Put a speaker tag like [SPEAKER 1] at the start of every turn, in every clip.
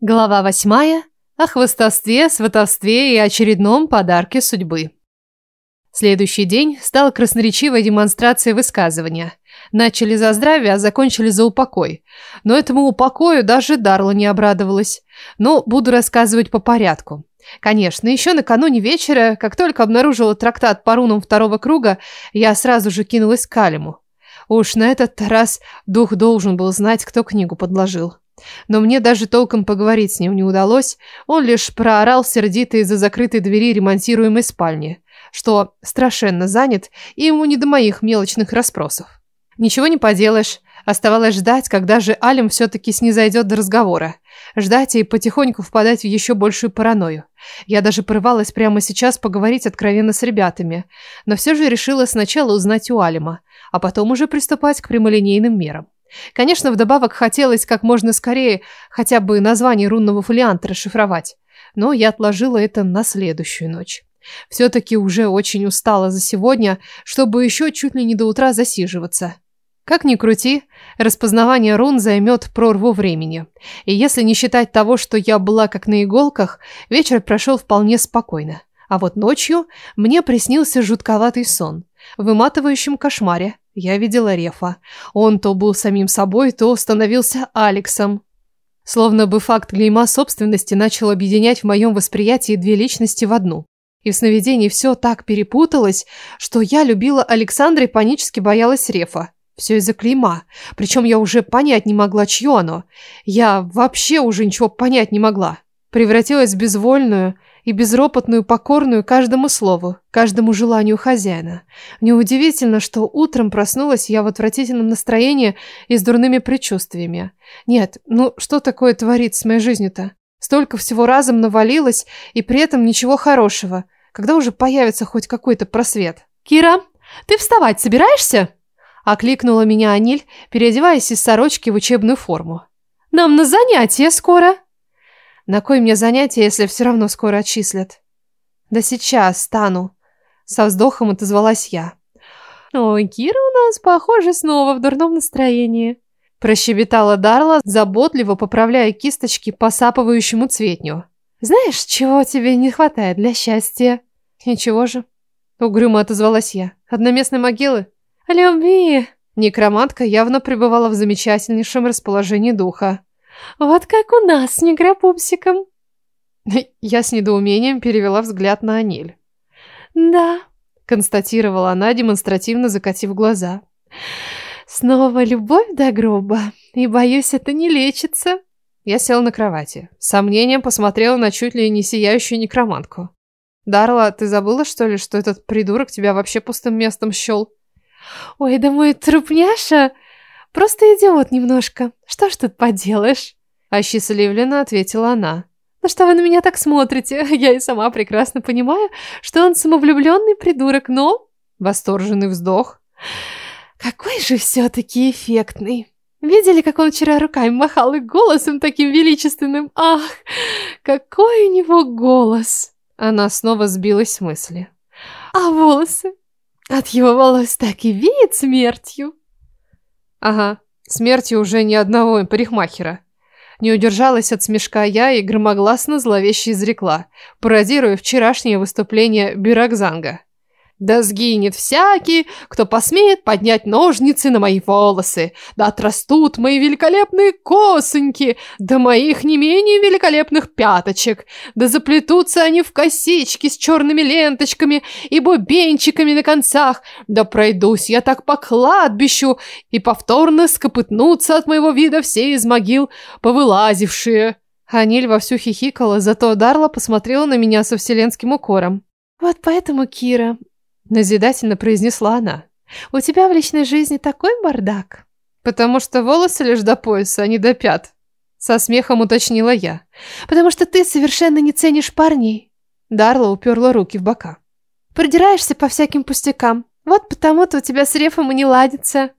[SPEAKER 1] Глава 8 о хвостовстве, сватовстве и очередном подарке судьбы. Следующий день стал красноречивой демонстрацией высказывания. Начали за здравие, а закончили за упокой. Но этому упокою даже Дарла не обрадовалась. Но буду рассказывать по порядку. Конечно, еще накануне вечера, как только обнаружила трактат по рунам второго круга, я сразу же кинулась к Алиму. Уж на этот раз дух должен был знать, кто книгу подложил. Но мне даже толком поговорить с ним не удалось, он лишь проорал сердито из-за закрытой двери ремонтируемой спальни, что страшенно занят, и ему не до моих мелочных расспросов. Ничего не поделаешь, оставалось ждать, когда же Алим все-таки снизойдет до разговора. Ждать и потихоньку впадать в еще большую паранойю. Я даже порывалась прямо сейчас поговорить откровенно с ребятами, но все же решила сначала узнать у Алима, а потом уже приступать к прямолинейным мерам. Конечно, вдобавок хотелось как можно скорее хотя бы название рунного фолианта расшифровать, но я отложила это на следующую ночь. Все-таки уже очень устала за сегодня, чтобы еще чуть ли не до утра засиживаться. Как ни крути, распознавание рун займет прорву времени. И если не считать того, что я была как на иголках, вечер прошел вполне спокойно. А вот ночью мне приснился жутковатый сон, в выматывающем кошмаре, я видела Рефа. Он-то был самим собой, то становился Алексом. Словно бы факт клейма собственности начал объединять в моем восприятии две личности в одну. И в сновидении все так перепуталось, что я любила Александра и панически боялась Рефа. Все из-за клейма. Причем я уже понять не могла, чье оно. Я вообще уже ничего понять не могла. Превратилась в безвольную, и безропотную покорную каждому слову, каждому желанию хозяина. Неудивительно, что утром проснулась я в отвратительном настроении и с дурными предчувствиями. Нет, ну что такое творит с моей жизнью-то? Столько всего разом навалилось, и при этом ничего хорошего. Когда уже появится хоть какой-то просвет? «Кира, ты вставать собираешься?» Окликнула меня Аниль, переодеваясь из сорочки в учебную форму. «Нам на занятия скоро!» На кой мне занятие, если все равно скоро отчислят? Да сейчас стану. Со вздохом отозвалась я. Ой, Кира у нас, похоже, снова в дурном настроении. Прощебетала Дарла, заботливо поправляя кисточки по посапывающему цветню. Знаешь, чего тебе не хватает для счастья? Ничего же. Угрюмо отозвалась я. Одноместной могилы? Любви. Некромантка явно пребывала в замечательнейшем расположении духа. «Вот как у нас, не гробобсиком!» Я с недоумением перевела взгляд на Аниль. «Да», — констатировала она, демонстративно закатив глаза. «Снова любовь до гроба, и, боюсь, это не лечится». Я села на кровати, с сомнением посмотрела на чуть ли не сияющую некромантку. «Дарла, ты забыла, что ли, что этот придурок тебя вообще пустым местом щел?» «Ой, да мой трупняша!» «Просто идиот немножко. Что ж тут поделаешь?» Осчастливленно ответила она. «Ну что вы на меня так смотрите? Я и сама прекрасно понимаю, что он самовлюбленный придурок, но...» Восторженный вздох. «Какой же все-таки эффектный!» Видели, как он вчера руками махал и голосом таким величественным? Ах, какой у него голос!» Она снова сбилась с мысли. «А волосы? От его волос так и веет смертью!» Ага, смерти уже ни одного парикмахера. Не удержалась от смешка я и громогласно зловеще изрекла, пародируя вчерашнее выступление Биракзанга. Да сгинет всякий, кто посмеет поднять ножницы на мои волосы. Да отрастут мои великолепные косоньки, да моих не менее великолепных пяточек. Да заплетутся они в косички с черными ленточками и бубенчиками на концах. Да пройдусь я так по кладбищу и повторно скопытнутся от моего вида все из могил повылазившие». Аниль вовсю хихикала, зато Дарла посмотрела на меня со вселенским укором. «Вот поэтому, Кира, назидательно произнесла она. «У тебя в личной жизни такой бардак!» «Потому что волосы лишь до пояса, а не до пят!» Со смехом уточнила я. «Потому что ты совершенно не ценишь парней!» Дарла уперла руки в бока. «Продираешься по всяким пустякам. Вот потому-то у тебя с Рефом и не ладится!»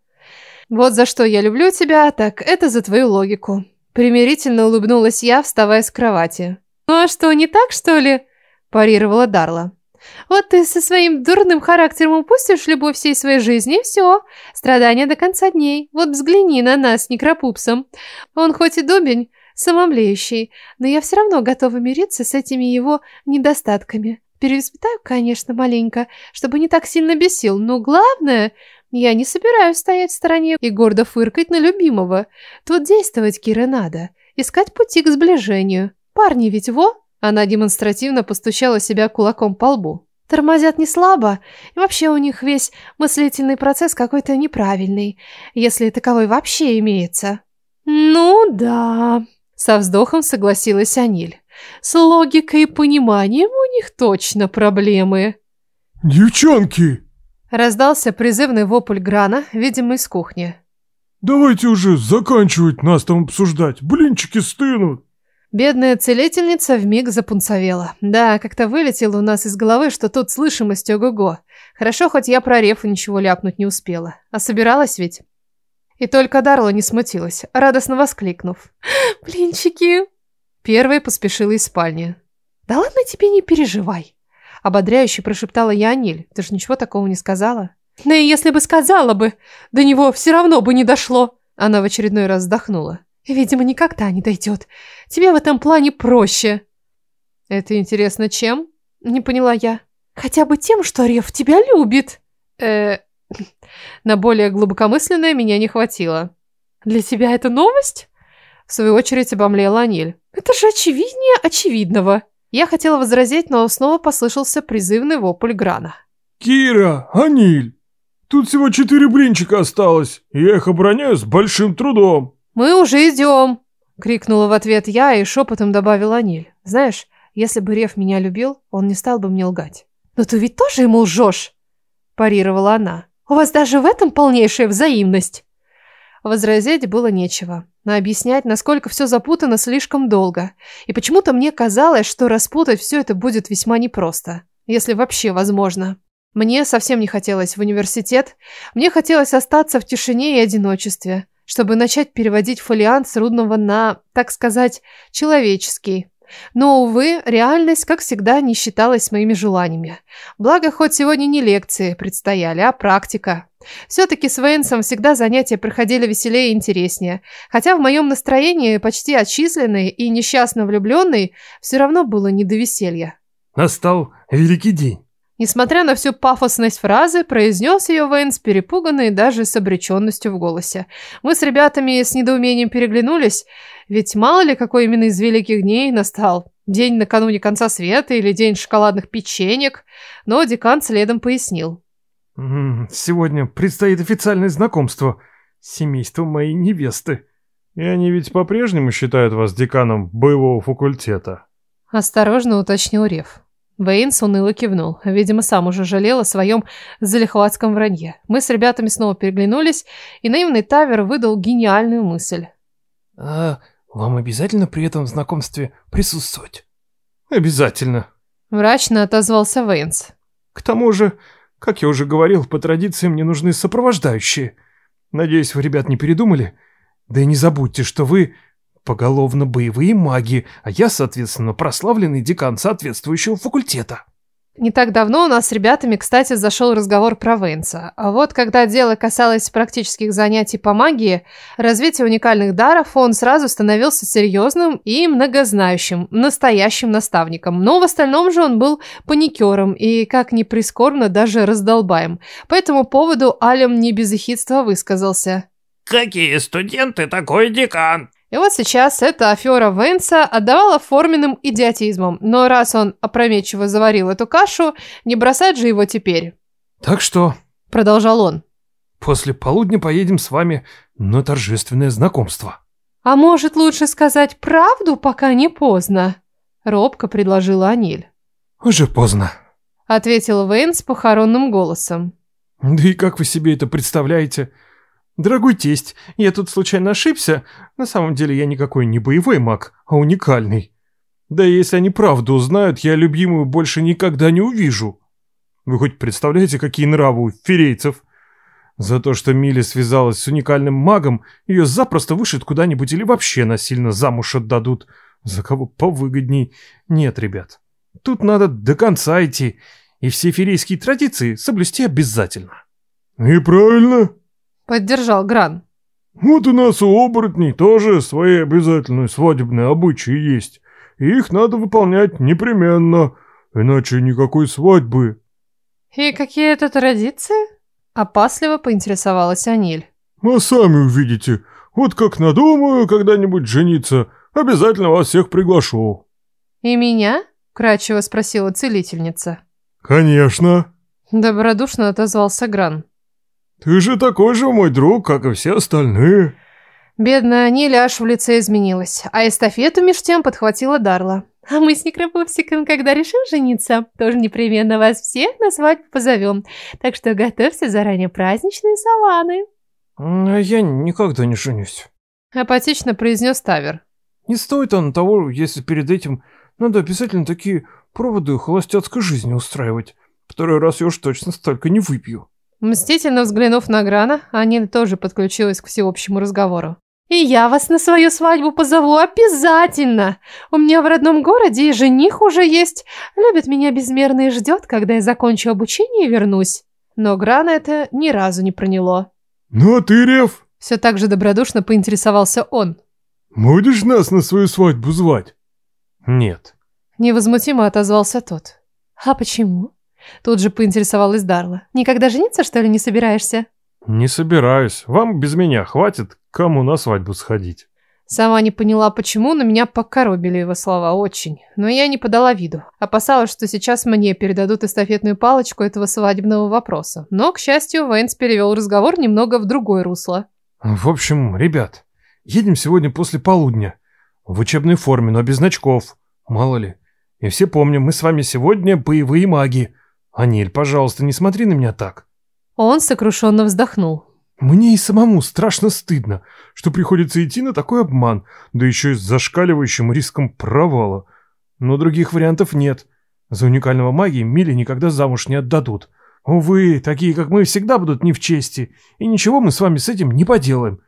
[SPEAKER 1] «Вот за что я люблю тебя, так это за твою логику!» Примирительно улыбнулась я, вставая с кровати. «Ну а что, не так, что ли?» парировала Дарла. Вот ты со своим дурным характером упустишь любовь всей своей жизни, и все. Страдания до конца дней. Вот взгляни на нас, некропупсом. Он хоть и дубень, самомлеющий, но я все равно готова мириться с этими его недостатками. Перевоспитаю, конечно, маленько, чтобы не так сильно бесил, но главное, я не собираюсь стоять в стороне и гордо фыркать на любимого. Тут действовать, Кира, надо. Искать пути к сближению. Парни ведь во... Она демонстративно постучала себя кулаком по лбу. Тормозят не слабо, и вообще у них весь мыслительный процесс какой-то неправильный, если таковой вообще имеется. «Ну да», — со вздохом согласилась Аниль. «С логикой и пониманием у них точно проблемы».
[SPEAKER 2] «Девчонки!»
[SPEAKER 1] — раздался призывный вопль Грана, видимо, из кухни.
[SPEAKER 2] «Давайте уже заканчивать нас там обсуждать, блинчики стынут!»
[SPEAKER 1] Бедная целительница в миг запунцовела. Да, как-то вылетело у нас из головы, что тут слышимость ого-го. Хорошо, хоть я про рефу ничего ляпнуть не успела. А собиралась ведь? И только Дарла не смутилась, радостно воскликнув. «Блинчики!» Первой поспешила из спальни. «Да ладно тебе, не переживай!» Ободряюще прошептала я Аниль. «Ты же ничего такого не сказала?» «Да и если бы сказала бы, до него все равно бы не дошло!» Она в очередной раз вздохнула. Видимо, никогда не дойдет. Тебе в этом плане проще. Это интересно чем? Не поняла я. Хотя бы тем, что Рев тебя любит. Э, -э на более глубокомысленное меня не хватило. Для тебя это новость? В свою очередь обомлела Аниль. Это же очевиднее очевидного. Я хотела возразить, но снова послышался призывный вопль Грана.
[SPEAKER 2] Кира, Аниль, тут всего четыре блинчика осталось. Я их обороняю с большим трудом.
[SPEAKER 1] «Мы уже идем!» — крикнула в ответ я и шепотом добавила Ниль. «Знаешь, если бы Рев меня любил, он не стал бы мне лгать». «Но ты ведь тоже ему лжешь!» — парировала она. «У вас даже в этом полнейшая взаимность!» Возразить было нечего, но объяснять, насколько все запутано, слишком долго. И почему-то мне казалось, что распутать все это будет весьма непросто, если вообще возможно. Мне совсем не хотелось в университет, мне хотелось остаться в тишине и одиночестве чтобы начать переводить фолиант с рудного на, так сказать, человеческий. Но, увы, реальность, как всегда, не считалась моими желаниями. Благо, хоть сегодня не лекции предстояли, а практика. Все-таки с Вейнсом всегда занятия проходили веселее и интереснее. Хотя в моем настроении, почти отчисленный и несчастно влюбленный, все равно было не до веселья.
[SPEAKER 2] Настал великий день.
[SPEAKER 1] Несмотря на всю пафосность фразы, произнес ее Вейн с перепуганной даже с обреченностью в голосе. Мы с ребятами с недоумением переглянулись, ведь мало ли какой именно из великих дней настал. День накануне конца света или день шоколадных печенек, но декан следом пояснил.
[SPEAKER 2] «Сегодня предстоит официальное знакомство семейства моей невесты. И они ведь по-прежнему считают вас деканом боевого факультета?»
[SPEAKER 1] Осторожно уточнил Рев. Вейн соныло кивнул. Видимо, сам уже жалел о своем залихватском вранье. Мы с ребятами снова переглянулись, и наивный Тавер выдал гениальную мысль.
[SPEAKER 3] «А вам обязательно при этом знакомстве присутствовать?»
[SPEAKER 2] «Обязательно», —
[SPEAKER 1] мрачно отозвался Вейнс.
[SPEAKER 2] «К тому же, как я уже говорил, по традиции мне нужны сопровождающие. Надеюсь, вы, ребят, не передумали? Да и не забудьте, что вы поголовно боевые маги, а я, соответственно, прославленный декан соответствующего факультета.
[SPEAKER 1] Не так давно у нас с ребятами, кстати, зашел разговор про венца. А вот когда дело касалось практических занятий по магии, развития уникальных даров, он сразу становился серьезным и многознающим, настоящим наставником. Но в остальном же он был паникером и, как ни прискорбно, даже раздолбаем. По этому поводу Алем не без эхидства высказался.
[SPEAKER 4] «Какие студенты, такой декан!
[SPEAKER 1] И вот сейчас эта афера Венса отдавала форменным идиотизмом, но раз он опрометчиво заварил эту кашу, не бросать же его теперь.
[SPEAKER 2] «Так что?» – продолжал он. «После полудня поедем с вами на торжественное знакомство».
[SPEAKER 1] «А может, лучше сказать правду, пока не поздно?» – робко предложила Аниль.
[SPEAKER 2] «Уже поздно», –
[SPEAKER 1] ответил Вейн с похоронным голосом.
[SPEAKER 2] «Да и как вы себе это представляете?» «Дорогой тесть, я тут случайно ошибся. На самом деле я никакой не боевой маг, а уникальный. Да и если они правду узнают, я любимую больше никогда не увижу». Вы хоть представляете, какие нравы у ферейцев? За то, что Милли связалась с уникальным магом, ее запросто вышит куда-нибудь или вообще насильно замуж отдадут. За кого повыгодней. Нет, ребят, тут надо до конца идти, и все ферейские традиции соблюсти обязательно. — И правильно,
[SPEAKER 1] Поддержал Гран.
[SPEAKER 2] Вот у нас у оборотней тоже свои обязательные свадебные обычаи есть. И их надо выполнять непременно, иначе никакой свадьбы.
[SPEAKER 1] И какие это традиции? Опасливо поинтересовалась Аниль.
[SPEAKER 2] А сами увидите. Вот как надумаю когда-нибудь жениться, обязательно вас всех приглашу.
[SPEAKER 1] И меня? Крачево спросила целительница.
[SPEAKER 2] Конечно.
[SPEAKER 1] Добродушно отозвался Гран.
[SPEAKER 2] Ты же такой же мой друг, как и все остальные.
[SPEAKER 1] Бедная Ниля в лице изменилась, а эстафету меж тем подхватила Дарла. А мы с Некропупсиком, когда решим жениться, тоже непременно вас всех на свадьбу позовем. Так что готовься заранее праздничные саванны.
[SPEAKER 3] Я никогда не женюсь.
[SPEAKER 1] Апатично произнес Тавер.
[SPEAKER 3] Не стоит он того, если перед этим надо обязательно такие проводы холостяцкой жизни устраивать. Второй раз я уж точно столько не выпью.
[SPEAKER 1] Мстительно взглянув на Грана, Анин тоже подключилась к всеобщему разговору. «И я вас на свою свадьбу позову обязательно! У меня в родном городе и жених уже есть. Любит меня безмерно и ждет, когда я закончу обучение и вернусь». Но Грана это ни разу не проняло.
[SPEAKER 2] «Ну а ты, Рев?»
[SPEAKER 1] Все так же добродушно поинтересовался он.
[SPEAKER 2] «Будешь нас на свою свадьбу звать?»
[SPEAKER 3] «Нет».
[SPEAKER 1] Невозмутимо отозвался тот. «А почему?» Тут же поинтересовалась Дарла. «Никогда жениться, что ли, не собираешься?»
[SPEAKER 2] «Не собираюсь. Вам без меня хватит, кому на свадьбу сходить».
[SPEAKER 1] Сама не поняла, почему, но меня покоробили его слова очень. Но я не подала виду. Опасалась, что сейчас мне передадут эстафетную палочку этого свадебного вопроса. Но, к счастью, Вэнс перевел разговор немного в другое русло.
[SPEAKER 2] «В общем, ребят, едем сегодня после полудня. В учебной форме, но без значков. Мало ли. И все помним, мы с вами сегодня боевые маги». «Аниль, пожалуйста, не смотри на меня так!»
[SPEAKER 1] Он сокрушенно вздохнул.
[SPEAKER 2] «Мне и самому страшно стыдно, что приходится идти на такой обман, да еще и с зашкаливающим риском провала. Но других вариантов нет. За уникального магии Мили никогда замуж не отдадут. Увы, такие, как мы, всегда будут не в чести, и ничего мы с вами с этим не поделаем.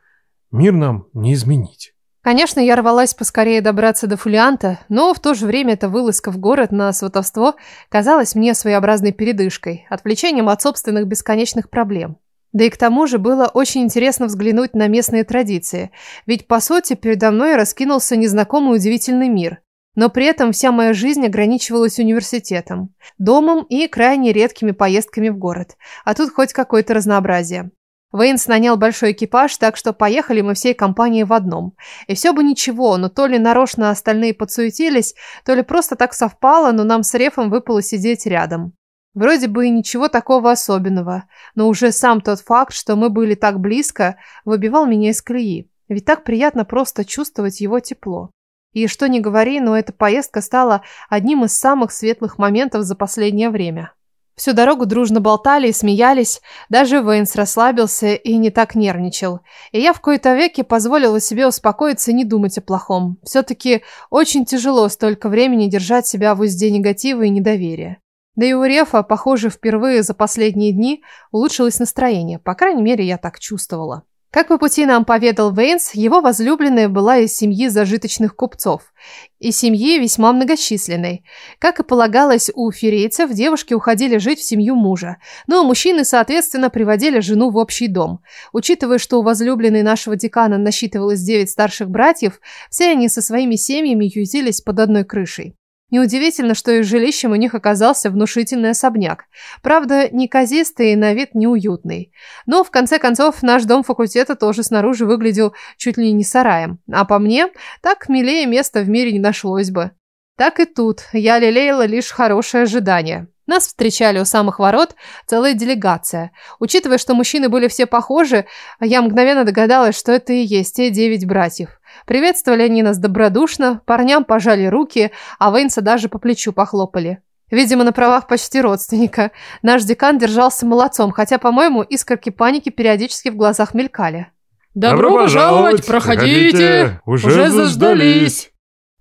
[SPEAKER 2] Мир нам не изменить».
[SPEAKER 1] Конечно, я рвалась поскорее добраться до Фулианта, но в то же время эта вылазка в город на сватовство казалась мне своеобразной передышкой, отвлечением от собственных бесконечных проблем. Да и к тому же было очень интересно взглянуть на местные традиции, ведь по сути передо мной раскинулся незнакомый удивительный мир. Но при этом вся моя жизнь ограничивалась университетом, домом и крайне редкими поездками в город, а тут хоть какое-то разнообразие. Вейнс нанял большой экипаж, так что поехали мы всей компанией в одном. И все бы ничего, но то ли нарочно остальные подсуетились, то ли просто так совпало, но нам с Рефом выпало сидеть рядом. Вроде бы и ничего такого особенного, но уже сам тот факт, что мы были так близко, выбивал меня из колеи. Ведь так приятно просто чувствовать его тепло. И что ни говори, но эта поездка стала одним из самых светлых моментов за последнее время. Всю дорогу дружно болтали и смеялись, даже Вейнс расслабился и не так нервничал. И я в кои-то веке позволила себе успокоиться и не думать о плохом. Все-таки очень тяжело столько времени держать себя в узде негатива и недоверия. Да и у Рефа, похоже, впервые за последние дни улучшилось настроение, по крайней мере, я так чувствовала. Как по пути нам поведал Вейнс, его возлюбленная была из семьи зажиточных купцов, и семьи весьма многочисленной. Как и полагалось у ферейцев, девушки уходили жить в семью мужа, но мужчины, соответственно, приводили жену в общий дом. Учитывая, что у возлюбленной нашего декана насчитывалось девять старших братьев, все они со своими семьями юзились под одной крышей. Неудивительно, что их жилищем у них оказался внушительный особняк. Правда, неказистый и на вид неуютный. Но, в конце концов, наш дом факультета тоже снаружи выглядел чуть ли не сараем. А по мне, так милее места в мире не нашлось бы. Так и тут я лелеяла лишь хорошее ожидание. Нас встречали у самых ворот целая делегация. Учитывая, что мужчины были все похожи, я мгновенно догадалась, что это и есть те девять братьев. Приветствовали они нас добродушно, парням пожали руки, а Вейнса даже по плечу похлопали. Видимо, на правах почти родственника. Наш декан держался молодцом, хотя, по-моему, искорки паники периодически в глазах мелькали.
[SPEAKER 2] «Добро, Добро пожаловать! Проходите! Проходите. Уже, Уже заждались!»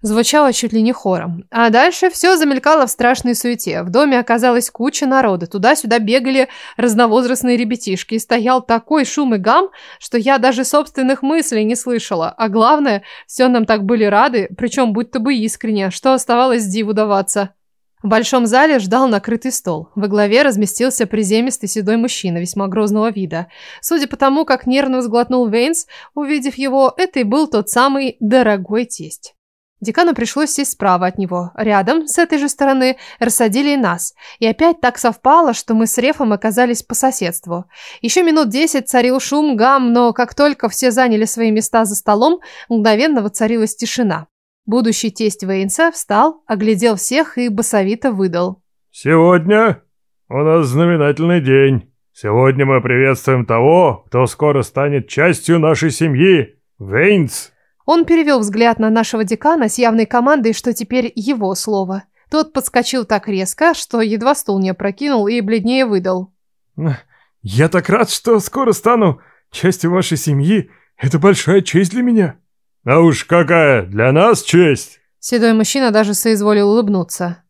[SPEAKER 1] Звучало чуть ли не хором. А дальше все замелькало в страшной суете. В доме оказалась куча народа. Туда-сюда бегали разновозрастные ребятишки. И стоял такой шум и гам, что я даже собственных мыслей не слышала. А главное, все нам так были рады, причем будто бы искренне, что оставалось диву даваться. В большом зале ждал накрытый стол. Во главе разместился приземистый седой мужчина весьма грозного вида. Судя по тому, как нервно сглотнул Вейнс, увидев его, это и был тот самый дорогой тесть. Декану пришлось сесть справа от него. Рядом, с этой же стороны, рассадили нас. И опять так совпало, что мы с Рефом оказались по соседству. Еще минут десять царил шум, гам, но как только все заняли свои места за столом, мгновенно воцарилась тишина. Будущий тесть Вейнса встал, оглядел всех и басовито выдал.
[SPEAKER 2] «Сегодня у нас знаменательный день. Сегодня мы приветствуем того, кто скоро станет частью нашей семьи. Вейнс!»
[SPEAKER 1] Он перевел взгляд на нашего декана с явной командой, что теперь его слово. Тот подскочил так резко, что едва стул не опрокинул и бледнее выдал.
[SPEAKER 2] «Я так рад, что скоро стану частью вашей семьи. Это большая честь для меня». «А уж какая для нас честь!»
[SPEAKER 1] Седой мужчина даже соизволил улыбнуться.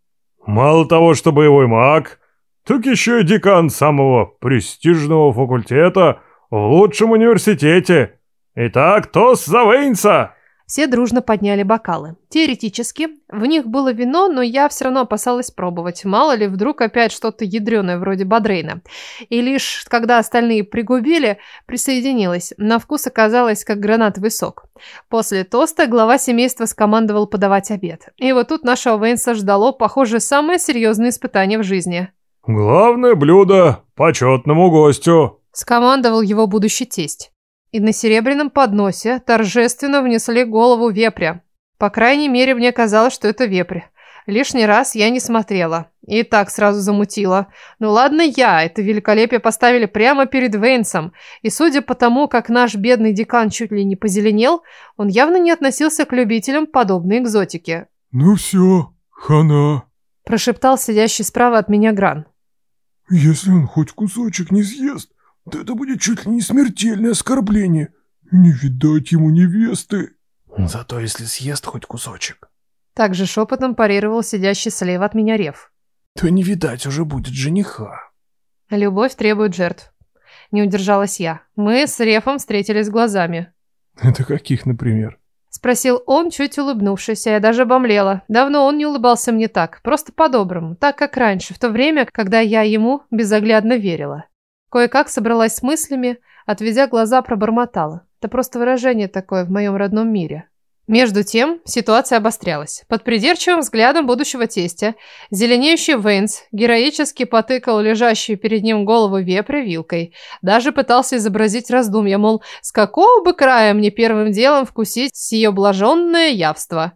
[SPEAKER 2] «Мало того, что боевой маг, так еще и декан самого престижного факультета в лучшем университете». Итак, тост за Вейнса!»
[SPEAKER 1] Все дружно подняли бокалы. Теоретически, в них было вино, но я все равно опасалась пробовать. Мало ли, вдруг опять что-то ядреное, вроде бодрейна. И лишь когда остальные пригубили, присоединилась. На вкус оказалось, как гранатовый сок. После тоста глава семейства скомандовал подавать обед. И вот тут нашего Вейнса ждало, похоже, самое серьезное испытание в жизни.
[SPEAKER 2] «Главное блюдо почетному гостю», —
[SPEAKER 1] скомандовал его будущий тесть и на серебряном подносе торжественно внесли голову вепря. По крайней мере, мне казалось, что это вепрь. Лишний раз я не смотрела. И так сразу замутила. Ну ладно я, это великолепие поставили прямо перед Вейнсом. И судя по тому, как наш бедный декан чуть ли не позеленел, он явно не относился к любителям подобной экзотики.
[SPEAKER 3] «Ну все, хана», –
[SPEAKER 1] прошептал сидящий справа от меня Гран.
[SPEAKER 3] «Если он хоть кусочек не съест, да Это будет чуть ли не смертельное оскорбление. Не видать ему невесты.
[SPEAKER 4] Зато если съест хоть кусочек.
[SPEAKER 1] Также шепотом парировал сидящий слева от меня рев.
[SPEAKER 4] То не видать уже будет жениха.
[SPEAKER 1] Любовь требует жертв. Не удержалась я. Мы с рефом встретились глазами.
[SPEAKER 3] Это каких, например?
[SPEAKER 1] Спросил он, чуть улыбнувшись, а я даже обомлела. Давно он не улыбался мне так, просто по-доброму, так, как раньше, в то время, когда я ему безоглядно верила. Кое-как собралась с мыслями, отведя глаза, пробормотала. Это просто выражение такое в моем родном мире. Между тем ситуация обострялась. Под придирчивым взглядом будущего тестя зеленеющий Вейнс героически потыкал лежащую перед ним голову вепря вилкой. Даже пытался изобразить раздумья, мол, с какого бы края мне первым делом вкусить сие блаженное явство.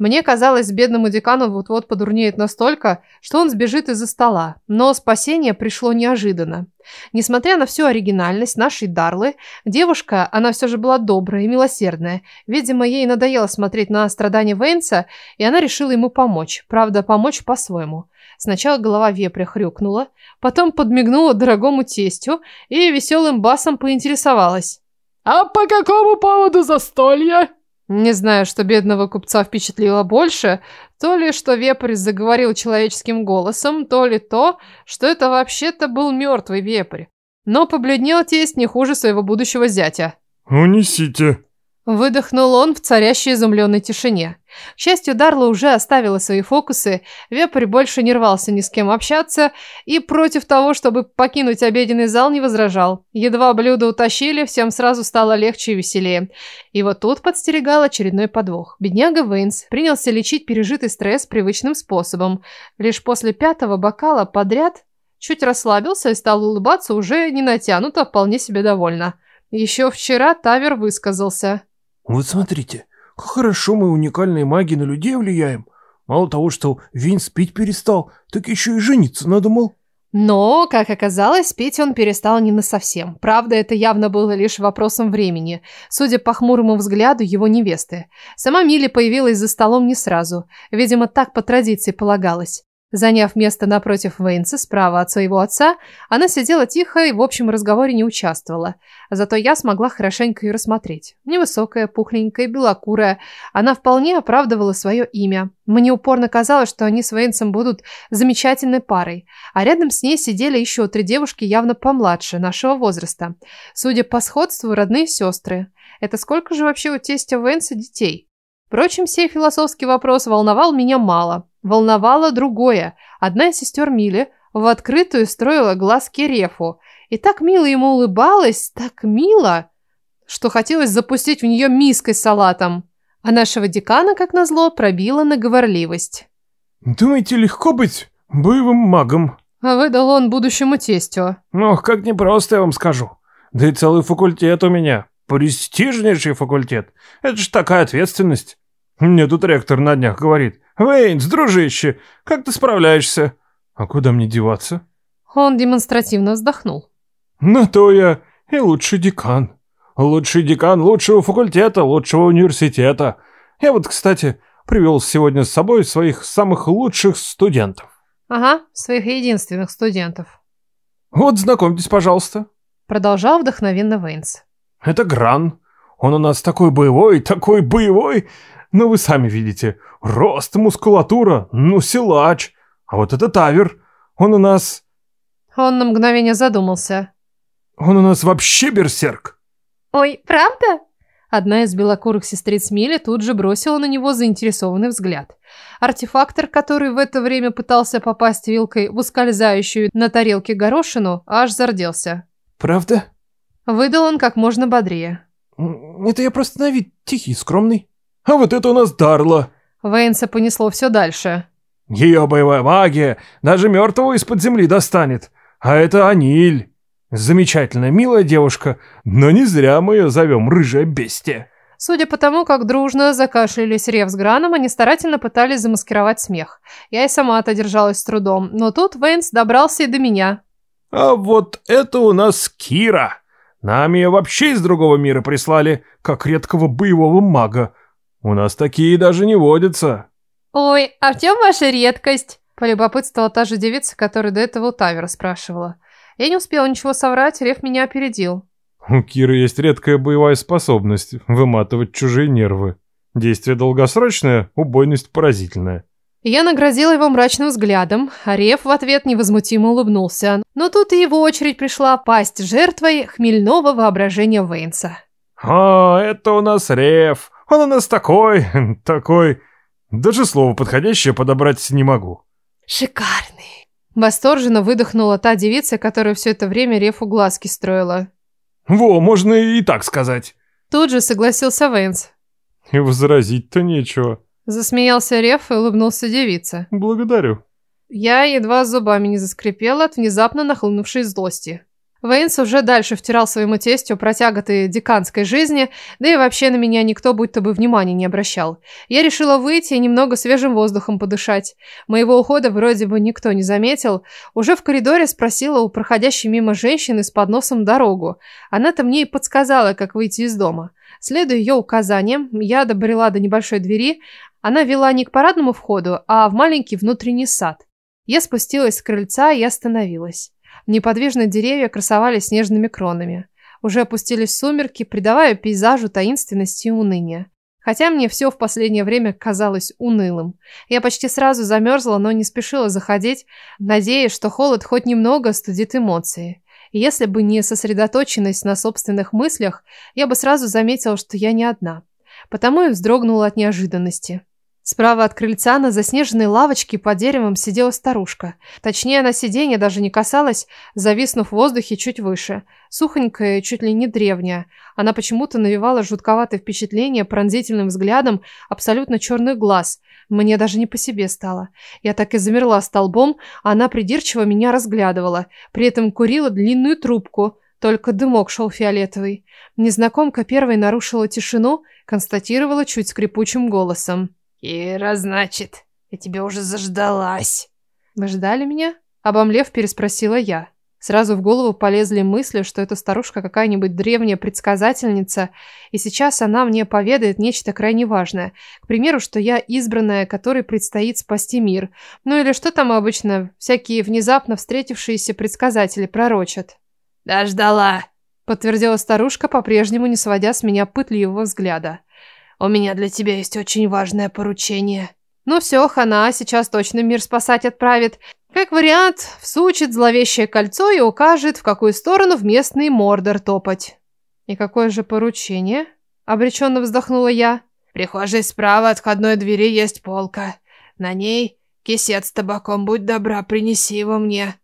[SPEAKER 1] Мне казалось, бедному декану вот-вот подурнеет настолько, что он сбежит из-за стола, но спасение пришло неожиданно. Несмотря на всю оригинальность нашей Дарлы, девушка, она все же была добрая и милосердная. Видимо, ей надоело смотреть на страдания Вейнса, и она решила ему помочь, правда, помочь по-своему. Сначала голова вепря хрюкнула, потом подмигнула дорогому тестю и веселым басом поинтересовалась.
[SPEAKER 5] «А по какому поводу застолья?»
[SPEAKER 1] Не знаю, что бедного купца впечатлило больше, то ли что вепрь заговорил человеческим голосом, то ли то, что это вообще-то был мертвый вепрь. Но побледнел тесть не хуже своего будущего зятя.
[SPEAKER 2] «Унесите»,
[SPEAKER 1] Выдохнул он в царящей изумленной тишине. К счастью, Дарла уже оставила свои фокусы, вепрь больше не рвался ни с кем общаться и против того, чтобы покинуть обеденный зал, не возражал. Едва блюда утащили, всем сразу стало легче и веселее. И вот тут подстерегал очередной подвох. Бедняга Вейнс принялся лечить пережитый стресс привычным способом. Лишь после пятого бокала подряд чуть расслабился и стал улыбаться уже не натянуто, а вполне себе довольно. Еще вчера Тавер высказался.
[SPEAKER 3] Вот смотрите, как хорошо мы уникальные маги на людей влияем. Мало того, что Винс пить перестал, так еще и жениться надумал.
[SPEAKER 1] Но, как оказалось, пить он перестал не на совсем. Правда, это явно было лишь вопросом времени, судя по хмурому взгляду его невесты. Сама Милли появилась за столом не сразу. Видимо, так по традиции полагалось. Заняв место напротив Вейнса справа от своего отца, она сидела тихо и в общем разговоре не участвовала. Зато я смогла хорошенько ее рассмотреть. Невысокая, пухленькая, белокурая. Она вполне оправдывала свое имя. Мне упорно казалось, что они с Вейнсом будут замечательной парой. А рядом с ней сидели еще три девушки явно помладше нашего возраста. Судя по сходству, родные сестры. Это сколько же вообще у тестя Вейнса детей? Впрочем, сей философский вопрос волновал меня мало волновало другое. Одна из сестер Мили в открытую строила глазки Рефу. И так мило ему улыбалась, так мило, что хотелось запустить в нее миской с салатом. А нашего декана, как назло, пробила наговорливость.
[SPEAKER 2] «Думаете, легко быть боевым магом?»
[SPEAKER 1] А выдал он будущему тестю.
[SPEAKER 2] «Ох, как непросто, я вам скажу. Да и целый факультет у меня. Престижнейший факультет. Это ж такая ответственность. Мне тут ректор на днях говорит. Вейнс, дружище, как ты справляешься? А куда мне деваться?
[SPEAKER 1] Он демонстративно вздохнул.
[SPEAKER 2] На то я и лучший декан. Лучший декан лучшего факультета, лучшего университета. Я вот, кстати, привел сегодня с собой своих самых лучших студентов.
[SPEAKER 1] Ага, своих единственных студентов.
[SPEAKER 2] Вот, знакомьтесь, пожалуйста.
[SPEAKER 1] Продолжал вдохновенно Вейнс.
[SPEAKER 2] Это Гран. Он у нас такой боевой, такой боевой. Но вы сами видите, рост, мускулатура, ну силач. А вот это Тавер, он у нас...»
[SPEAKER 1] Он на мгновение задумался.
[SPEAKER 2] «Он у нас вообще берсерк!»
[SPEAKER 1] «Ой, правда?» Одна из белокурых сестриц Мили тут же бросила на него заинтересованный взгляд. Артефактор, который в это время пытался попасть вилкой в ускользающую на тарелке горошину, аж зарделся.
[SPEAKER 2] «Правда?»
[SPEAKER 1] Выдал он как можно бодрее.
[SPEAKER 2] «Это я просто на вид тихий, скромный. А вот это у нас Дарла!»
[SPEAKER 1] Вейнса понесло все дальше.
[SPEAKER 2] Ее боевая магия даже мертвого из-под земли достанет. А это Аниль. Замечательная, милая девушка, но не зря мы ее зовем рыжая бестия.
[SPEAKER 1] Судя по тому, как дружно закашлялись Рев с Граном, они старательно пытались замаскировать смех. Я и сама отодержалась с трудом, но тут Вейнс добрался и до меня.
[SPEAKER 2] «А вот это у нас Кира. Нам ее вообще из другого мира прислали, как редкого боевого мага. У нас такие даже не водятся.
[SPEAKER 1] Ой, а в чем ваша редкость? Полюбопытствовала та же девица, которая до этого у Тавера спрашивала. Я не успела ничего соврать, Рев меня опередил.
[SPEAKER 6] У Киры есть редкая боевая способность выматывать чужие нервы. Действие долгосрочное, убойность поразительная.
[SPEAKER 1] Я наградила его мрачным взглядом, а Рев в ответ невозмутимо улыбнулся. Но тут и его очередь пришла пасть жертвой хмельного воображения Вейнса.
[SPEAKER 2] «А, это у нас Рев!» Он у нас такой, такой. Даже слово подходящее подобрать не могу.
[SPEAKER 1] Шикарный. Восторженно выдохнула та девица, которая все это время Рефу глазки строила.
[SPEAKER 2] Во, можно и так сказать.
[SPEAKER 1] Тут же согласился Вэнс.
[SPEAKER 6] И возразить-то нечего.
[SPEAKER 1] Засмеялся Реф и улыбнулся девица.
[SPEAKER 6] Благодарю.
[SPEAKER 1] Я едва зубами не заскрипела от внезапно нахлынувшей злости. Вейнс уже дальше втирал своему тестю протяготы деканской жизни, да и вообще на меня никто будто бы внимания не обращал. Я решила выйти и немного свежим воздухом подышать. Моего ухода вроде бы никто не заметил. Уже в коридоре спросила у проходящей мимо женщины с подносом дорогу. Она-то мне и подсказала, как выйти из дома. Следуя ее указаниям, я добрела до небольшой двери. Она вела не к парадному входу, а в маленький внутренний сад. Я спустилась с крыльца и остановилась. Неподвижные деревья красовались снежными кронами. Уже опустились сумерки, придавая пейзажу таинственности и уныния. Хотя мне все в последнее время казалось унылым. Я почти сразу замерзла, но не спешила заходить, надеясь, что холод хоть немного студит эмоции. И если бы не сосредоточенность на собственных мыслях, я бы сразу заметила, что я не одна. Потому и вздрогнула от неожиданности. Справа от крыльца на заснеженной лавочке по деревом сидела старушка. Точнее, она сиденья даже не касалась, зависнув в воздухе чуть выше. Сухонькая, чуть ли не древняя. Она почему-то навевала жутковатое впечатление пронзительным взглядом абсолютно черных глаз. Мне даже не по себе стало. Я так и замерла столбом, а она придирчиво меня разглядывала. При этом курила длинную трубку. Только дымок шел фиолетовый. Незнакомка первой нарушила тишину, констатировала чуть скрипучим голосом.
[SPEAKER 7] «Ира, значит, я тебя уже заждалась».
[SPEAKER 1] «Вы ждали меня?» — обомлев переспросила я. Сразу в голову полезли мысли, что эта старушка какая-нибудь древняя предсказательница, и сейчас она мне поведает нечто крайне важное. К примеру, что я избранная, которой предстоит спасти мир. Ну или что там обычно всякие внезапно встретившиеся предсказатели пророчат.
[SPEAKER 7] «Дождала!»
[SPEAKER 1] — подтвердила старушка, по-прежнему не сводя с меня пытливого взгляда.
[SPEAKER 7] У меня для тебя есть очень важное поручение.
[SPEAKER 1] Ну все, хана, сейчас точно мир спасать отправит. Как вариант, всучит зловещее кольцо и укажет, в какую сторону в местный мордор топать. И какое же поручение? Обреченно вздохнула я.
[SPEAKER 7] Прихожей справа от входной двери есть полка. На ней
[SPEAKER 8] кисет с табаком, будь добра, принеси его мне.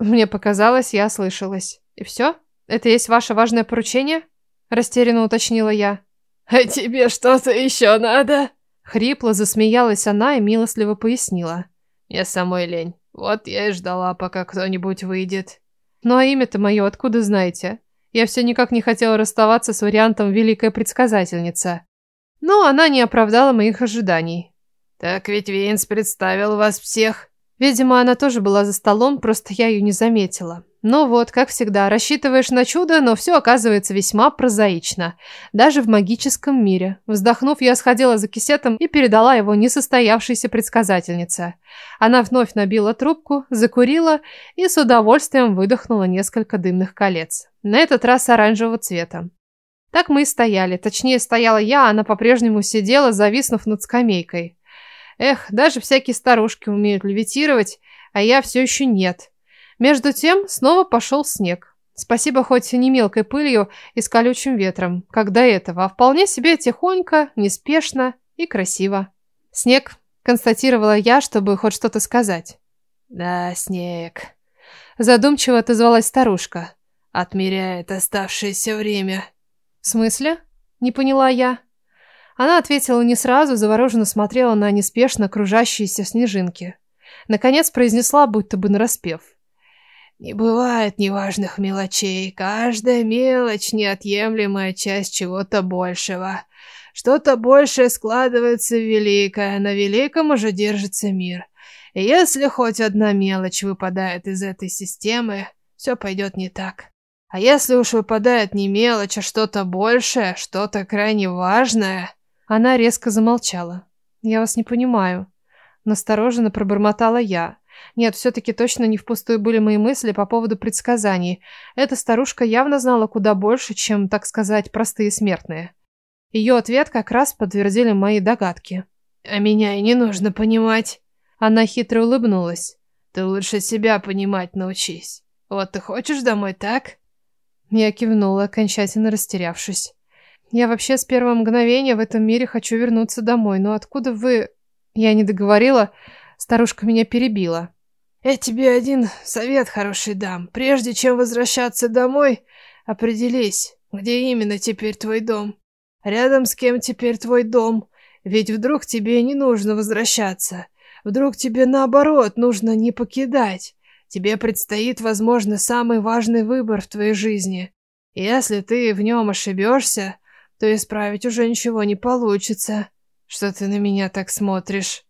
[SPEAKER 1] Мне показалось, я слышалась. И все? Это есть ваше важное поручение? Растерянно уточнила я.
[SPEAKER 8] «А тебе что-то еще надо?»
[SPEAKER 1] Хрипло засмеялась она и милостливо пояснила.
[SPEAKER 8] «Я самой лень. Вот я и ждала, пока кто-нибудь выйдет».
[SPEAKER 1] «Ну а имя-то мое откуда знаете? Я все никак не хотела расставаться с вариантом «Великая предсказательница». Но она не оправдала моих ожиданий.
[SPEAKER 8] «Так ведь Винс представил вас всех».
[SPEAKER 1] Видимо, она тоже была за столом, просто я ее не заметила. Но вот, как всегда, рассчитываешь на чудо, но все оказывается весьма прозаично. Даже в магическом мире. Вздохнув, я сходила за кисетом и передала его несостоявшейся предсказательнице. Она вновь набила трубку, закурила и с удовольствием выдохнула несколько дымных колец. На этот раз оранжевого цвета. Так мы и стояли. Точнее, стояла я, а она по-прежнему сидела, зависнув над скамейкой. Эх, даже всякие старушки умеют левитировать, а я все еще нет. Между тем снова пошел снег. Спасибо хоть и не мелкой пылью и с колючим ветром, как до этого, а вполне себе тихонько, неспешно и красиво. «Снег», — констатировала я, чтобы хоть что-то сказать.
[SPEAKER 8] «Да, снег», —
[SPEAKER 1] задумчиво отозвалась старушка.
[SPEAKER 8] «Отмеряет оставшееся время».
[SPEAKER 1] «В смысле?» — не поняла я. Она ответила не сразу, завороженно смотрела на неспешно кружащиеся снежинки. Наконец произнесла, будто бы нараспев.
[SPEAKER 8] Не бывает неважных мелочей, каждая мелочь неотъемлемая часть чего-то большего. Что-то большее складывается в великое, на великом уже держится мир. И если хоть одна мелочь выпадает из этой системы, все пойдет не так. А если уж выпадает не мелочь, а что-то большее, что-то крайне важное...
[SPEAKER 1] Она резко замолчала. «Я вас не понимаю». Настороженно пробормотала я. Нет, все-таки точно не впустую были мои мысли по поводу предсказаний. Эта старушка явно знала куда больше, чем, так сказать, простые смертные. Ее ответ как раз подтвердили мои догадки.
[SPEAKER 8] «А меня и не нужно понимать».
[SPEAKER 1] Она хитро улыбнулась.
[SPEAKER 8] «Ты лучше себя понимать научись. Вот ты хочешь домой, так?»
[SPEAKER 1] Я кивнула, окончательно растерявшись. «Я вообще с первого мгновения в этом мире хочу вернуться домой, но откуда вы...» Я не договорила, Старушка меня перебила.
[SPEAKER 8] «Я тебе один совет хороший дам. Прежде чем возвращаться домой, определись, где именно теперь твой дом. Рядом с кем теперь твой дом. Ведь вдруг тебе не нужно возвращаться. Вдруг тебе, наоборот, нужно не покидать. Тебе предстоит, возможно, самый важный выбор в твоей жизни. И если ты в нем ошибешься, то исправить уже ничего не получится. Что ты на меня так смотришь?»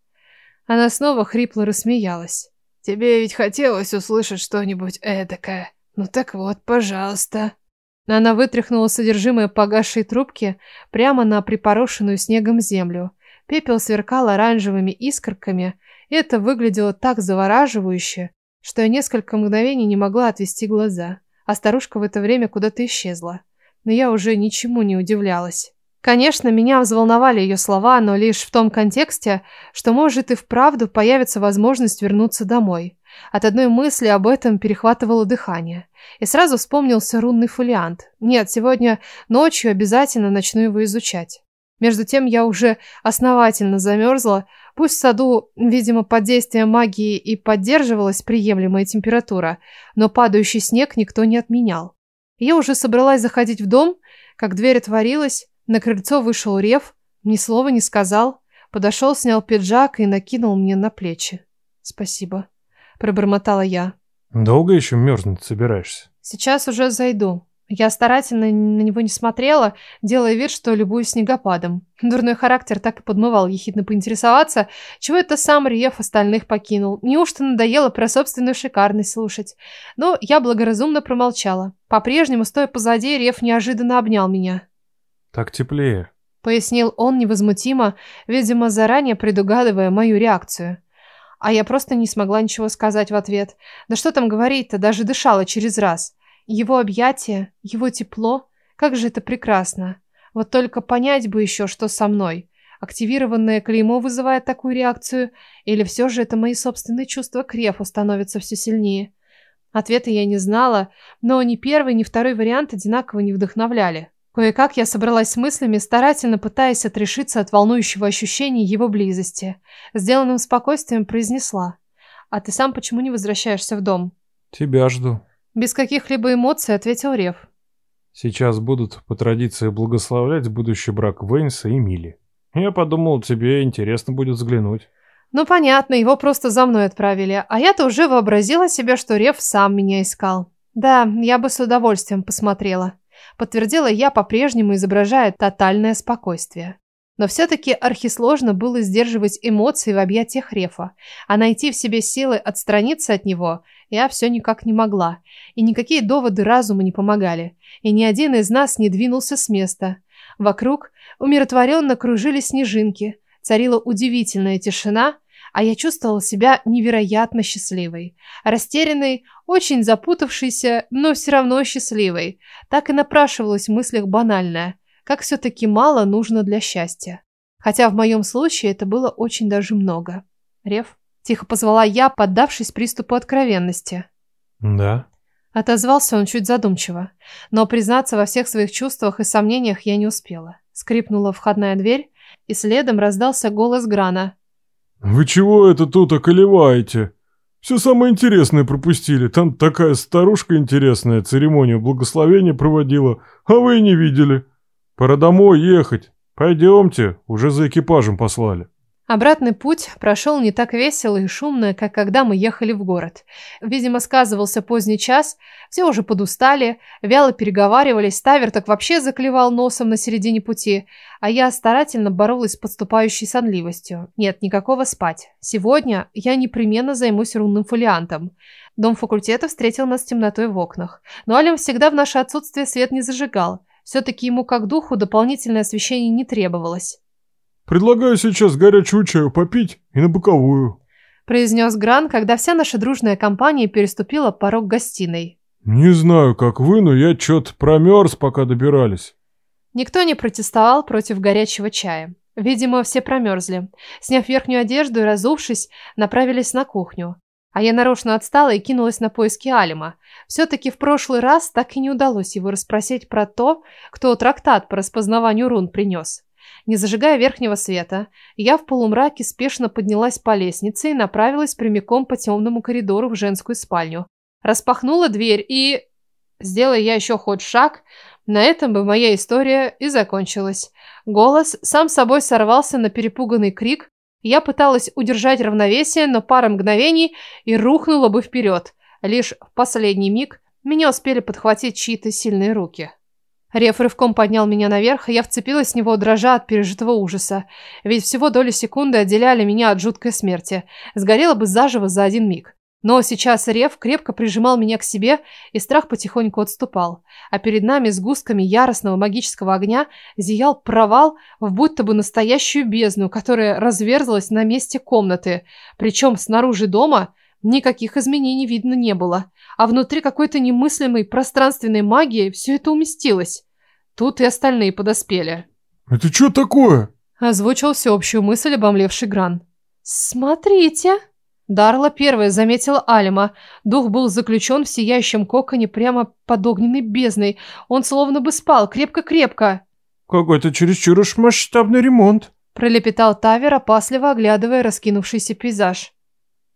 [SPEAKER 1] Она снова хрипло рассмеялась.
[SPEAKER 8] «Тебе ведь хотелось услышать что-нибудь эдакое. Ну так вот, пожалуйста».
[SPEAKER 1] Она вытряхнула содержимое погасшей трубки прямо на припорошенную снегом землю. Пепел сверкал оранжевыми искорками, и это выглядело так завораживающе, что я несколько мгновений не могла отвести глаза, а старушка в это время куда-то исчезла. Но я уже ничему не удивлялась. Конечно, меня взволновали ее слова, но лишь в том контексте, что, может, и вправду появится возможность вернуться домой. От одной мысли об этом перехватывало дыхание. И сразу вспомнился рунный фолиант. Нет, сегодня ночью обязательно начну его изучать. Между тем я уже основательно замерзла, пусть в саду, видимо, под действием магии и поддерживалась приемлемая температура, но падающий снег никто не отменял. Я уже собралась заходить в дом, как дверь отворилась, на крыльцо вышел Рев, ни слова не сказал, подошел, снял пиджак и накинул мне на плечи. «Спасибо», — пробормотала я.
[SPEAKER 2] «Долго еще мерзнуть собираешься?»
[SPEAKER 1] «Сейчас уже зайду». Я старательно на него не смотрела, делая вид, что любую снегопадом. Дурной характер так и подмывал ехидно поинтересоваться, чего это сам Риев остальных покинул. Неужто надоело про собственную шикарность слушать? Но я благоразумно промолчала. По-прежнему, стоя позади, Риев неожиданно обнял меня.
[SPEAKER 2] Так теплее,
[SPEAKER 1] пояснил он невозмутимо, видимо, заранее предугадывая мою реакцию. А я просто не смогла ничего сказать в ответ. Да что там говорить-то, даже дышала через раз. Его объятия, его тепло, как же это прекрасно. Вот только понять бы еще, что со мной. Активированное клеймо вызывает такую реакцию, или все же это мои собственные чувства к рефу становятся все сильнее. Ответа я не знала, но ни первый, ни второй вариант одинаково не вдохновляли. Кое-как я собралась с мыслями, старательно пытаясь отрешиться от волнующего ощущения его близости. Сделанным спокойствием произнесла. «А ты сам почему не возвращаешься в дом?»
[SPEAKER 2] «Тебя жду».
[SPEAKER 1] Без каких-либо эмоций ответил Рев.
[SPEAKER 2] «Сейчас будут по традиции благословлять будущий брак Вейнса и Мили. Я подумал, тебе интересно будет взглянуть».
[SPEAKER 1] «Ну понятно, его просто за мной отправили, а я-то уже вообразила себе, что Рев сам меня искал. Да, я бы с удовольствием посмотрела». Подтвердила я, по-прежнему изображая тотальное спокойствие. Но все-таки архисложно было сдерживать эмоции в объятиях Рефа, а найти в себе силы отстраниться от него я все никак не могла, и никакие доводы разума не помогали, и ни один из нас не двинулся с места. Вокруг умиротворенно кружили снежинки, царила удивительная тишина, а я чувствовала себя невероятно счастливой, растерянной, очень запутавшейся, но все равно счастливой. Так и напрашивалась в мыслях банальная, как все-таки мало нужно для счастья. Хотя в моем случае это было очень даже много. Рев, тихо позвала я, поддавшись приступу откровенности.
[SPEAKER 2] «Да?»
[SPEAKER 1] Отозвался он чуть задумчиво, но признаться во всех своих чувствах и сомнениях я не успела. Скрипнула входная дверь, и следом раздался голос Грана.
[SPEAKER 2] «Вы чего это тут околеваете? Все самое интересное пропустили. Там такая старушка интересная церемонию благословения проводила, а вы и не видели. Пора домой ехать. Пойдемте, уже за экипажем послали».
[SPEAKER 1] Обратный путь прошел не так весело и шумно, как когда мы ехали в город. Видимо, сказывался поздний час, все уже подустали, вяло переговаривались, Тавер так вообще заклевал носом на середине пути, а я старательно боролась с подступающей сонливостью. Нет, никакого спать. Сегодня я непременно займусь рунным фолиантом. Дом факультета встретил нас темнотой в окнах. Но Алим всегда в наше отсутствие свет не зажигал. Все-таки ему как духу дополнительное освещение не требовалось.
[SPEAKER 2] Предлагаю сейчас горячую чаю попить и на боковую», —
[SPEAKER 1] произнес Гран, когда вся наша дружная компания переступила порог гостиной.
[SPEAKER 2] «Не знаю, как вы, но я чё-то промерз, пока добирались».
[SPEAKER 1] Никто не протестовал против горячего чая. Видимо, все промерзли. Сняв верхнюю одежду и разувшись, направились на кухню. А я нарочно отстала и кинулась на поиски Алима. Все-таки в прошлый раз так и не удалось его расспросить про то, кто трактат по распознаванию рун принес. Не зажигая верхнего света, я в полумраке спешно поднялась по лестнице и направилась прямиком по темному коридору в женскую спальню. Распахнула дверь и... Сделая я еще хоть шаг, на этом бы моя история и закончилась. Голос сам собой сорвался на перепуганный крик. Я пыталась удержать равновесие, но пара мгновений и рухнула бы вперед. Лишь в последний миг меня успели подхватить чьи-то сильные руки. Реф рывком поднял меня наверх, и я вцепилась в него, дрожа от пережитого ужаса. Ведь всего доли секунды отделяли меня от жуткой смерти. Сгорела бы заживо за один миг. Но сейчас Рев крепко прижимал меня к себе, и страх потихоньку отступал. А перед нами с густками яростного магического огня зиял провал в будто бы настоящую бездну, которая разверзлась на месте комнаты. Причем снаружи дома никаких изменений видно не было. А внутри какой-то немыслимой пространственной магии все это уместилось. Тут и остальные подоспели.
[SPEAKER 2] «Это что такое?»
[SPEAKER 1] Озвучил всеобщую мысль обомлевший Гран. «Смотрите!» Дарла первая заметила Алима. Дух был заключен в сияющем коконе прямо под огненной бездной. Он словно бы спал, крепко-крепко.
[SPEAKER 2] «Какой-то чересчур уж масштабный ремонт», —
[SPEAKER 1] пролепетал Тавер, опасливо оглядывая раскинувшийся пейзаж.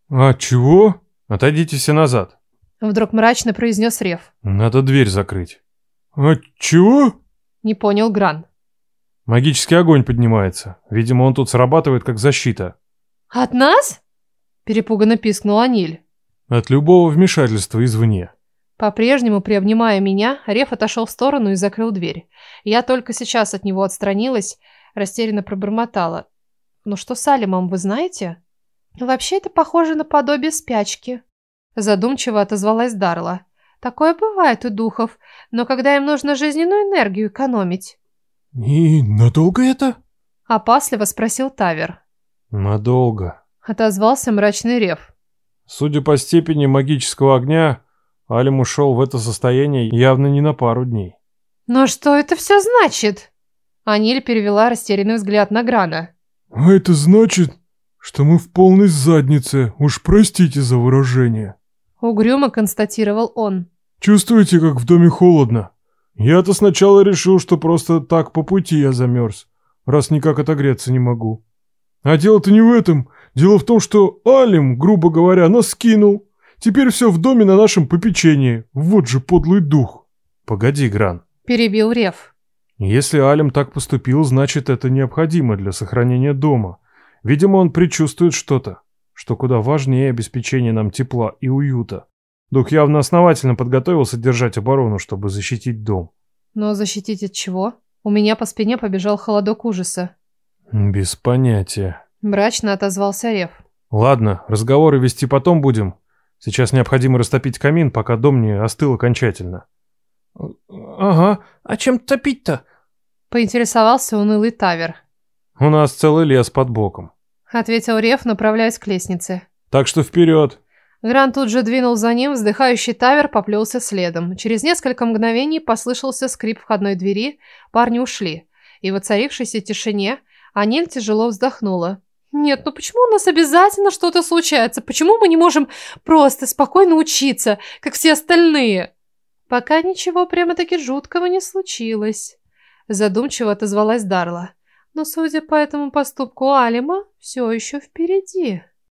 [SPEAKER 2] «А чего? Отойдите все назад», —
[SPEAKER 1] вдруг мрачно произнес Рев.
[SPEAKER 2] «Надо дверь закрыть». «А чего?»
[SPEAKER 1] Не понял Гран.
[SPEAKER 2] Магический огонь поднимается. Видимо, он тут срабатывает как защита.
[SPEAKER 1] От нас? Перепуганно пискнул Аниль.
[SPEAKER 2] От любого вмешательства извне.
[SPEAKER 1] По-прежнему, приобнимая меня, Реф отошел в сторону и закрыл дверь. Я только сейчас от него отстранилась, растерянно пробормотала. «Ну что с Алимом, вы знаете?» «Вообще это похоже на подобие спячки», задумчиво отозвалась Дарла. Такое бывает у духов, но когда им нужно жизненную энергию экономить.
[SPEAKER 2] И надолго это?
[SPEAKER 1] Опасливо спросил Тавер.
[SPEAKER 2] Надолго.
[SPEAKER 1] Отозвался мрачный рев.
[SPEAKER 2] Судя по степени магического огня, Алим ушел в это состояние явно не на пару дней.
[SPEAKER 1] Но что это все значит? Аниль перевела растерянный взгляд на Грана.
[SPEAKER 2] А это значит, что мы в полной заднице, уж простите за выражение.
[SPEAKER 1] Угрюмо констатировал он.
[SPEAKER 2] «Чувствуете, как в доме холодно? Я-то сначала решил, что просто так по пути я замерз, раз никак отогреться не могу. А дело-то не в этом. Дело в том, что Алим, грубо говоря, нас скинул. Теперь все в доме на нашем попечении. Вот же подлый дух!» «Погоди, Гран!»
[SPEAKER 1] – перебил Рев.
[SPEAKER 2] «Если Алим так поступил, значит, это необходимо для сохранения дома. Видимо, он предчувствует что-то что куда важнее обеспечение нам тепла и уюта. Дух явно основательно подготовился держать оборону, чтобы защитить дом.
[SPEAKER 1] Но защитить от чего? У меня по спине побежал холодок ужаса.
[SPEAKER 2] Без понятия.
[SPEAKER 1] Мрачно отозвался Рев.
[SPEAKER 2] Ладно, разговоры вести потом будем. Сейчас необходимо растопить камин, пока дом не остыл окончательно.
[SPEAKER 3] Ага, а чем топить-то?
[SPEAKER 1] Поинтересовался унылый Тавер.
[SPEAKER 2] У нас целый лес под боком
[SPEAKER 1] ответил Рев, направляясь к лестнице.
[SPEAKER 2] «Так что вперед!»
[SPEAKER 1] Грант тут же двинул за ним, вздыхающий Тавер поплелся следом. Через несколько мгновений послышался скрип входной двери, парни ушли. И в оцарившейся тишине Анель тяжело вздохнула. «Нет, ну почему у нас обязательно что-то случается? Почему мы не можем просто спокойно учиться, как все остальные?» «Пока ничего прямо-таки жуткого не случилось», задумчиво отозвалась Дарла. Но, судя по этому поступку Алима, все еще впереди.